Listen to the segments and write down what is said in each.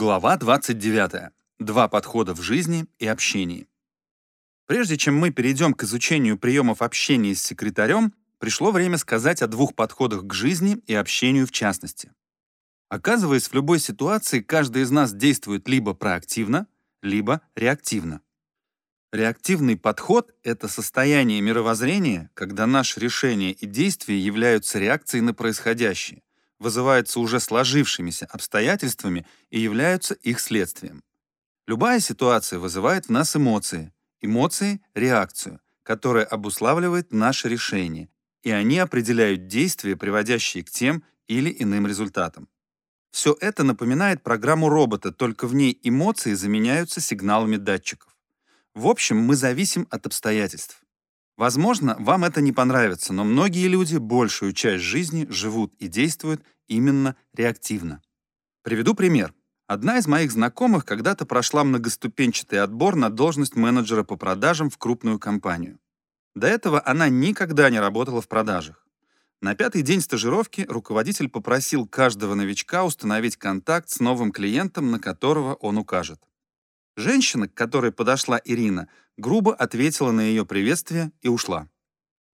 Глава 29. Два подхода в жизни и общении. Прежде чем мы перейдем к изучению приемов общения с секретарем, пришло время сказать о двух подходах к жизни и общению в частности. Оказываясь в любой ситуации, каждый из нас действует либо проактивно, либо реактивно. Реактивный подход — это состояние мировоззрения, когда наши решения и действия являются реакцией на происходящее, вызываются уже сложившимися обстоятельствами и являются их следствием. Любая ситуация вызывает в нас эмоции, эмоции — реакцию, которая обуславливает наше решение, и они определяют действия, приводящие к тем или иным результатам. Все это напоминает программу робота, только в ней эмоции заменяются сигналами датчиков. В общем, мы зависим от обстоятельств. Возможно, вам это не понравится, но многие люди большую часть жизни живут и действуют именно реактивно. Приведу пример. Одна из моих знакомых когда-то прошла многоступенчатый отбор на должность менеджера по продажам в крупную компанию. До этого она никогда не работала в продажах. На пятый день стажировки руководитель попросил каждого новичка установить контакт с новым клиентом, на которого он укажет. Женщина, к которой подошла Ирина, грубо ответила на ее приветствие и ушла.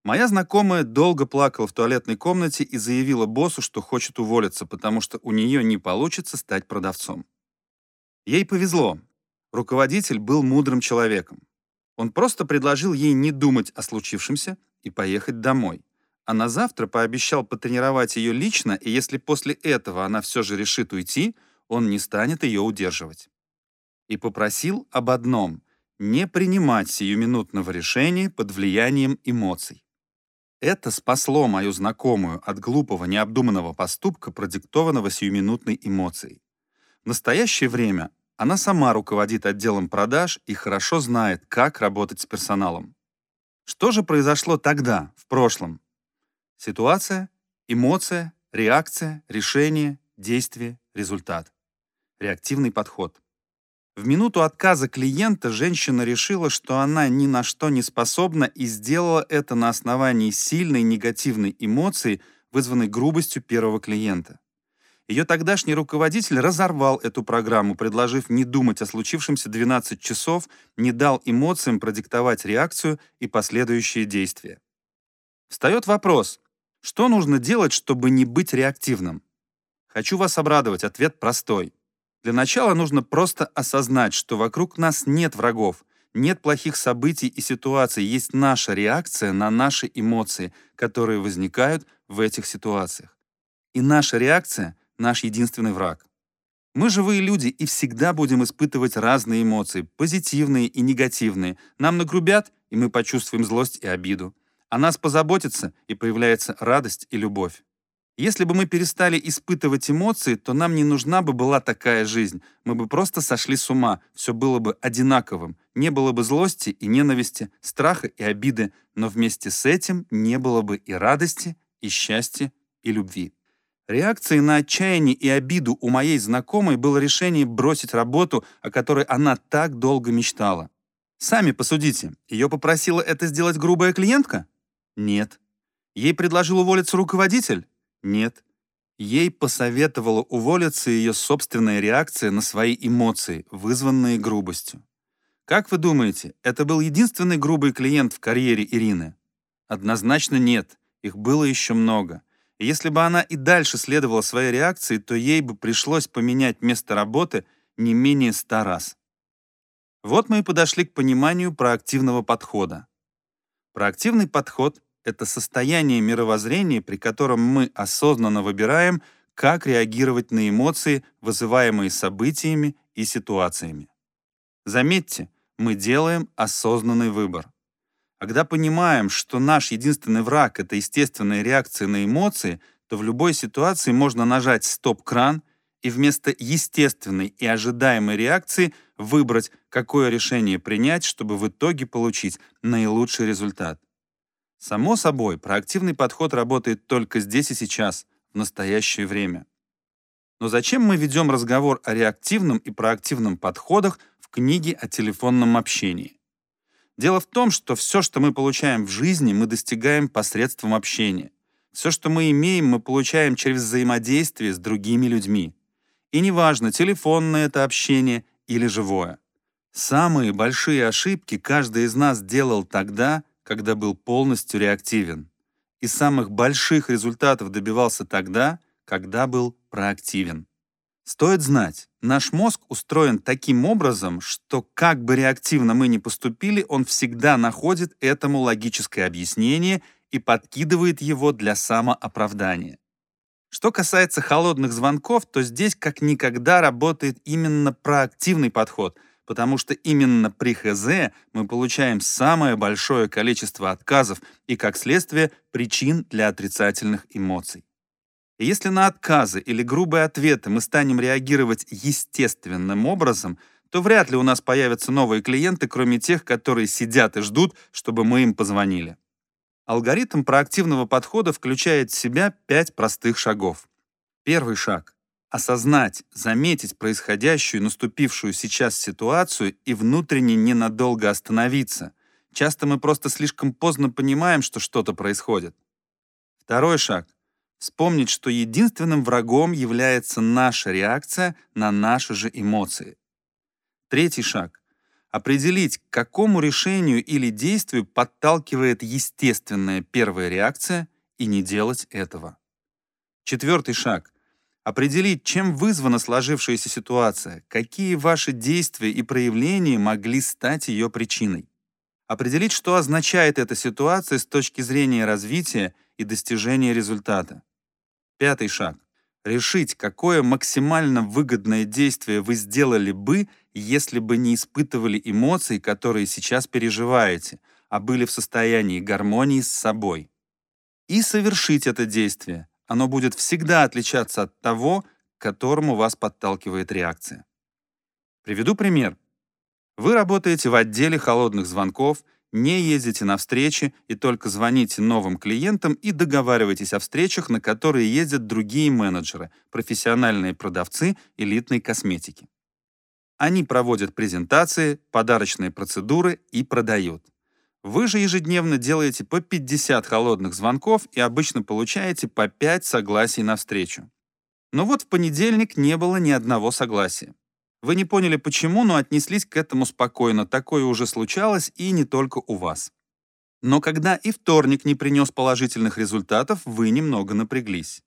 Моя знакомая долго плакала в туалетной комнате и заявила боссу, что хочет уволиться, потому что у нее не получится стать продавцом. Ей повезло. Руководитель был мудрым человеком. Он просто предложил ей не думать о случившемся и поехать домой. А на завтра пообещал потренировать ее лично, и если после этого она все же решит уйти, он не станет ее удерживать и попросил об одном — не принимать сиюминутного решения под влиянием эмоций. Это спасло мою знакомую от глупого необдуманного поступка, продиктованного сиюминутной эмоцией. В настоящее время она сама руководит отделом продаж и хорошо знает, как работать с персоналом. Что же произошло тогда, в прошлом? Ситуация, эмоция, реакция, решение, действие, результат. Реактивный подход. В минуту отказа клиента женщина решила, что она ни на что не способна и сделала это на основании сильной негативной эмоции, вызванной грубостью первого клиента. Ее тогдашний руководитель разорвал эту программу, предложив не думать о случившемся 12 часов, не дал эмоциям продиктовать реакцию и последующие действия. Встает вопрос, что нужно делать, чтобы не быть реактивным? Хочу вас обрадовать, ответ простой. Для начала нужно просто осознать, что вокруг нас нет врагов, нет плохих событий и ситуаций, есть наша реакция на наши эмоции, которые возникают в этих ситуациях. И наша реакция — наш единственный враг. Мы живые люди и всегда будем испытывать разные эмоции, позитивные и негативные. Нам нагрубят, и мы почувствуем злость и обиду. О нас позаботятся, и появляется радость и любовь. Если бы мы перестали испытывать эмоции, то нам не нужна бы была такая жизнь. Мы бы просто сошли с ума, все было бы одинаковым. Не было бы злости и ненависти, страха и обиды, но вместе с этим не было бы и радости, и счастья, и любви. Реакцией на отчаяние и обиду у моей знакомой было решение бросить работу, о которой она так долго мечтала. Сами посудите, ее попросила это сделать грубая клиентка? Нет. Ей предложил уволиться руководитель? Нет. Ей посоветовала уволиться ее собственная реакция на свои эмоции, вызванные грубостью. Как вы думаете, это был единственный грубый клиент в карьере Ирины? Однозначно нет, их было еще много. И если бы она и дальше следовала своей реакции, то ей бы пришлось поменять место работы не менее ста раз. Вот мы и подошли к пониманию проактивного подхода. Проактивный подход это состояние мировоззрения, при котором мы осознанно выбираем, как реагировать на эмоции, вызываемые событиями и ситуациями. Заметьте, мы делаем осознанный выбор. Когда понимаем, что наш единственный враг — это естественная реакция на эмоции, то в любой ситуации можно нажать «стоп-кран» и вместо естественной и ожидаемой реакции выбрать, какое решение принять, чтобы в итоге получить наилучший результат. Само собой, проактивный подход работает только здесь и сейчас, в настоящее время. Но зачем мы ведем разговор о реактивном и проактивном подходах в книге о телефонном общении? Дело в том, что все, что мы получаем в жизни, мы достигаем посредством общения. Все, что мы имеем, мы получаем через взаимодействие с другими людьми. И неважно, телефонное это общение или живое. Самые большие ошибки каждый из нас делал тогда, когда был полностью реактивен. И самых больших результатов добивался тогда, когда был проактивен. Стоит знать, наш мозг устроен таким образом, что как бы реактивно мы ни поступили, он всегда находит этому логическое объяснение и подкидывает его для самооправдания. Что касается холодных звонков, то здесь как никогда работает именно проактивный подход, потому что именно при ХЗ мы получаем самое большое количество отказов и, как следствие, причин для отрицательных эмоций. И если на отказы или грубые ответы мы станем реагировать естественным образом, то вряд ли у нас появятся новые клиенты, кроме тех, которые сидят и ждут, чтобы мы им позвонили. Алгоритм проактивного подхода включает в себя пять простых шагов. Первый шаг — осознать, заметить происходящую, наступившую сейчас ситуацию и внутренне ненадолго остановиться. Часто мы просто слишком поздно понимаем, что что-то происходит. Второй шаг — вспомнить, что единственным врагом является наша реакция на наши же эмоции. Третий шаг определить, к какому решению или действию подталкивает естественная первая реакция и не делать этого. Четвертый шаг — определить, чем вызвана сложившаяся ситуация, какие ваши действия и проявления могли стать ее причиной. Определить, что означает эта ситуация с точки зрения развития и достижения результата. Пятый шаг решить, какое максимально выгодное действие вы сделали бы, если бы не испытывали эмоций, которые сейчас переживаете, а были в состоянии гармонии с собой. И совершить это действие. Оно будет всегда отличаться от того, к которому вас подталкивает реакция. Приведу пример. Вы работаете в отделе холодных звонков – не ездите на встречи и только звоните новым клиентам и договаривайтесь о встречах, на которые ездят другие менеджеры, профессиональные продавцы элитной косметики. Они проводят презентации, подарочные процедуры и продают. Вы же ежедневно делаете по 50 холодных звонков и обычно получаете по 5 согласий на встречу. Но вот в понедельник не было ни одного согласия. Вы не поняли почему, но отнеслись к этому спокойно. Такое уже случалось и не только у вас. Но когда и вторник не принес положительных результатов, вы немного напряглись.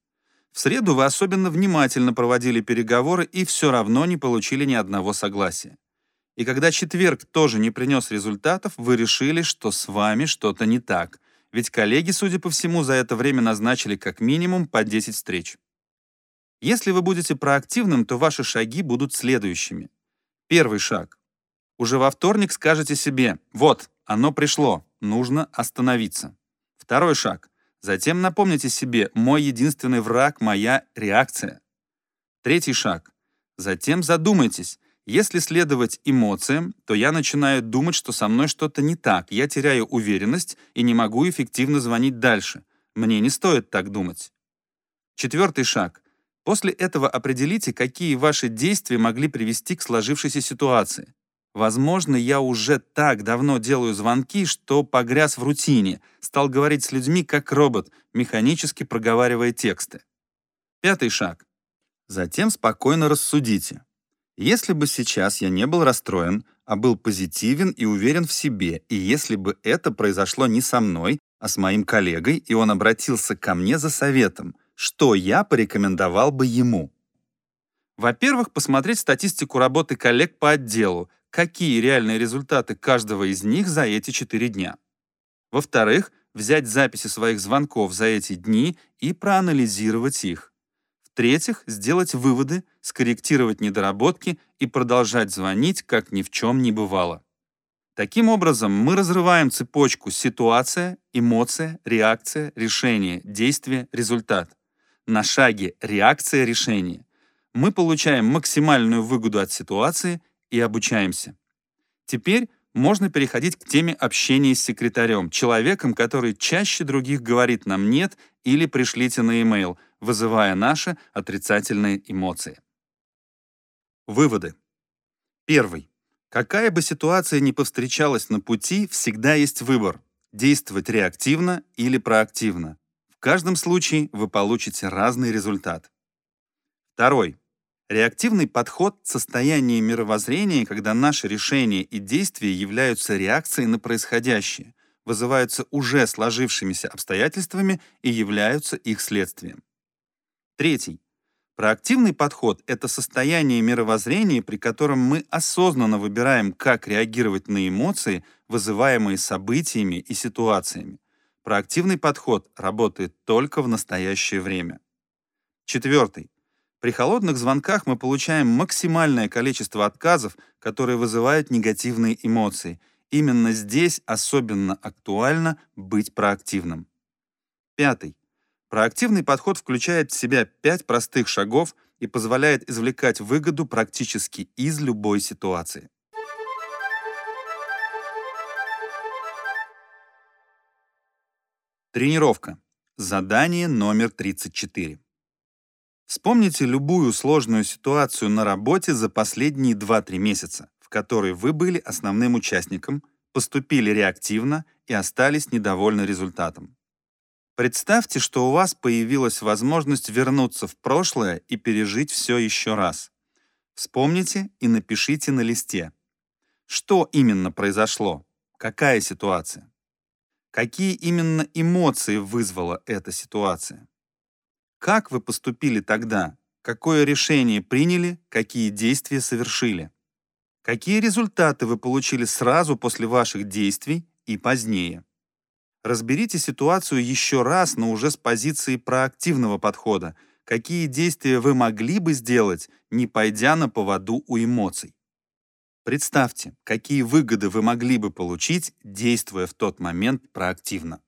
В среду вы особенно внимательно проводили переговоры и все равно не получили ни одного согласия. И когда четверг тоже не принес результатов, вы решили, что с вами что-то не так, ведь коллеги, судя по всему, за это время назначили как минимум по 10 встреч. Если вы будете проактивным, то ваши шаги будут следующими. Первый шаг. Уже во вторник скажете себе «Вот, оно пришло, нужно остановиться». Второй шаг. Затем напомните себе «Мой единственный враг — моя реакция». Третий шаг. Затем задумайтесь, если следовать эмоциям, то я начинаю думать, что со мной что-то не так, я теряю уверенность и не могу эффективно звонить дальше. Мне не стоит так думать. Четвертый шаг. После этого определите, какие ваши действия могли привести к сложившейся ситуации. Возможно, я уже так давно делаю звонки, что погряз в рутине, стал говорить с людьми как робот, механически проговаривая тексты. Пятый шаг. Затем спокойно рассудите. Если бы сейчас я не был расстроен, а был позитивен и уверен в себе, и если бы это произошло не со мной, а с моим коллегой, и он обратился ко мне за советом, что я порекомендовал бы ему? Во-первых, посмотреть статистику работы коллег по отделу, какие реальные результаты каждого из них за эти 4 дня. Во-вторых, взять записи своих звонков за эти дни и проанализировать их. В-третьих, сделать выводы, скорректировать недоработки и продолжать звонить, как ни в чем не бывало. Таким образом, мы разрываем цепочку ситуация, эмоция, реакция, решение, действие, результат на шаге реакция решения. Мы получаем максимальную выгоду от ситуации и обучаемся. Теперь можно переходить к теме общения с секретарем, человеком, который чаще других говорит нам «нет» или «пришлите на e-mail», вызывая наши отрицательные эмоции. Выводы. Первый. Какая бы ситуация ни повстречалась на пути, всегда есть выбор – действовать реактивно или проактивно. В каждом случае вы получите разный результат. Второй. Реактивный подход — состояние мировоззрения, когда наши решения и действия являются реакцией на происходящее, вызываются уже сложившимися обстоятельствами и являются их следствием. Третий. Проактивный подход — это состояние мировоззрения, при котором мы осознанно выбираем, как реагировать на эмоции, вызываемые событиями и ситуациями. Проактивный подход работает только в настоящее время. Четвертый. При холодных звонках мы получаем максимальное количество отказов, которые вызывают негативные эмоции. Именно здесь особенно актуально быть проактивным. Пятый. Проактивный подход включает в себя пять простых шагов и позволяет извлекать выгоду практически из любой ситуации. Тренировка. Задание номер 34. Вспомните любую сложную ситуацию на работе за последние 2-3 месяца, в которой вы были основным участником, поступили реактивно и остались недовольны результатом. Представьте, что у вас появилась возможность вернуться в прошлое и пережить все еще раз. Вспомните и напишите на листе. Что именно произошло? Какая ситуация? Какие именно эмоции вызвала эта ситуация? Как вы поступили тогда? Какое решение приняли? Какие действия совершили? Какие результаты вы получили сразу после ваших действий и позднее? Разберите ситуацию еще раз, но уже с позиции проактивного подхода. Какие действия вы могли бы сделать, не пойдя на поводу у эмоций? Представьте, какие выгоды вы могли бы получить, действуя в тот момент проактивно.